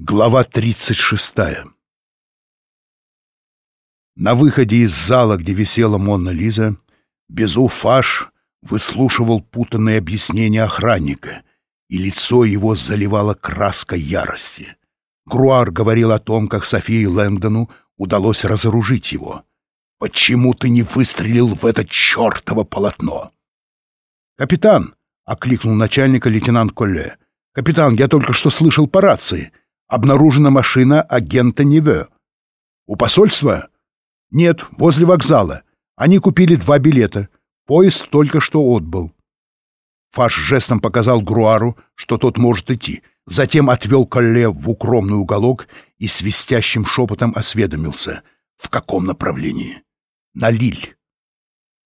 Глава 36 На выходе из зала, где висела Монна Лиза, Безу Фаш выслушивал путанные объяснения охранника, и лицо его заливало краска ярости. Груар говорил о том, как Софии Лэнгдону удалось разоружить его. «Почему ты не выстрелил в это чертово полотно?» «Капитан!» — окликнул начальника лейтенант Колле. «Капитан, я только что слышал по рации обнаружена машина агента Неве. У посольства? Нет, возле вокзала. Они купили два билета. Поезд только что отбыл. Фаш жестом показал Груару, что тот может идти. Затем отвел Колле в укромный уголок и свистящим шепотом осведомился. В каком направлении? На Лиль.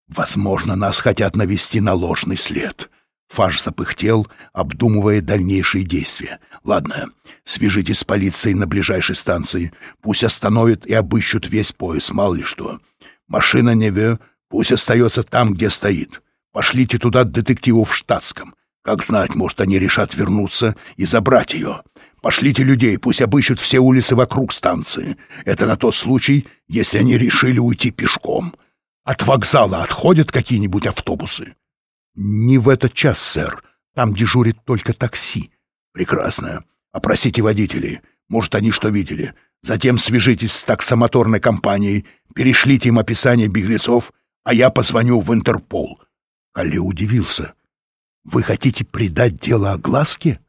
Возможно, нас хотят навести на ложный след. Фаш запыхтел, обдумывая дальнейшие действия. «Ладно, свяжитесь с полицией на ближайшей станции. Пусть остановят и обыщут весь пояс, мало ли что. Машина Неве пусть остается там, где стоит. Пошлите туда детективов в штатском. Как знать, может, они решат вернуться и забрать ее. Пошлите людей, пусть обыщут все улицы вокруг станции. Это на тот случай, если они решили уйти пешком. От вокзала отходят какие-нибудь автобусы?» «Не в этот час, сэр. Там дежурит только такси». «Прекрасно. Опросите водителей. Может, они что видели. Затем свяжитесь с таксомоторной компанией, перешлите им описание беглецов, а я позвоню в Интерпол». Калли удивился. «Вы хотите придать дело огласке?»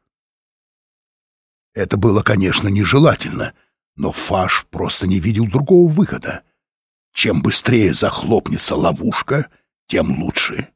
Это было, конечно, нежелательно, но Фаш просто не видел другого выхода. Чем быстрее захлопнется ловушка, тем лучше.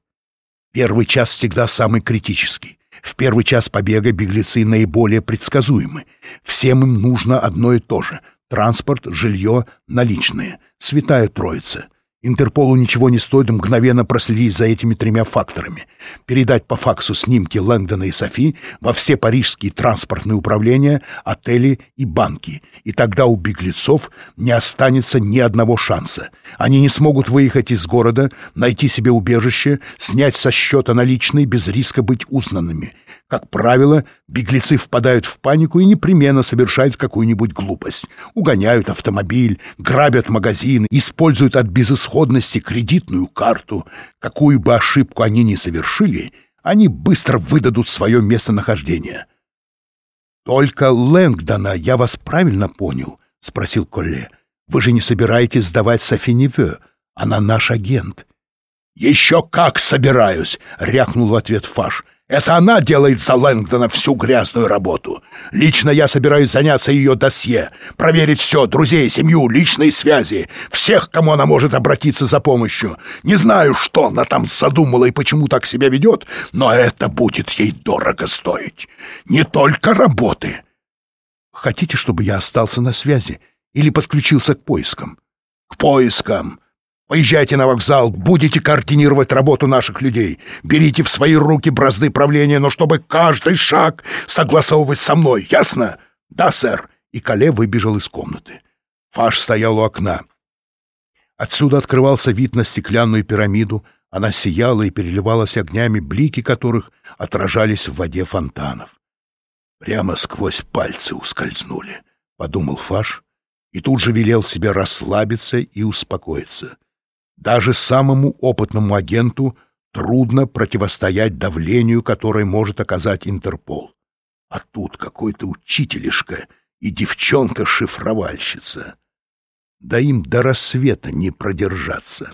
Первый час всегда самый критический. В первый час побега беглецы наиболее предсказуемы. Всем им нужно одно и то же — транспорт, жилье, наличные. Святая Троица — Интерполу ничего не стоит мгновенно проследить за этими тремя факторами, передать по факсу снимки Лэнгдона и Софи во все парижские транспортные управления, отели и банки, и тогда у беглецов не останется ни одного шанса. Они не смогут выехать из города, найти себе убежище, снять со счета наличные без риска быть узнанными — как правило, беглецы впадают в панику и непременно совершают какую-нибудь глупость. Угоняют автомобиль, грабят магазин, используют от безысходности кредитную карту. Какую бы ошибку они ни совершили, они быстро выдадут свое местонахождение. «Только Лэнгдона я вас правильно понял?» — спросил Колле. «Вы же не собираетесь сдавать Софи Неве? Она наш агент». «Еще как собираюсь!» — рякнул в ответ Фаш — это она делает за Лэнгдона всю грязную работу. Лично я собираюсь заняться ее досье, проверить все, друзей, семью, личные связи, всех, кому она может обратиться за помощью. Не знаю, что она там задумала и почему так себя ведет, но это будет ей дорого стоить. Не только работы. Хотите, чтобы я остался на связи или подключился к поискам? К поискам. Поезжайте на вокзал, будете координировать работу наших людей. Берите в свои руки бразды правления, но чтобы каждый шаг согласовывать со мной, ясно? Да, сэр. И Кале выбежал из комнаты. Фаш стоял у окна. Отсюда открывался вид на стеклянную пирамиду. Она сияла и переливалась огнями, блики которых отражались в воде фонтанов. Прямо сквозь пальцы ускользнули, — подумал Фаш, и тут же велел себе расслабиться и успокоиться. Даже самому опытному агенту трудно противостоять давлению, которое может оказать Интерпол. А тут какой-то учителишка и девчонка-шифровальщица. Да им до рассвета не продержаться.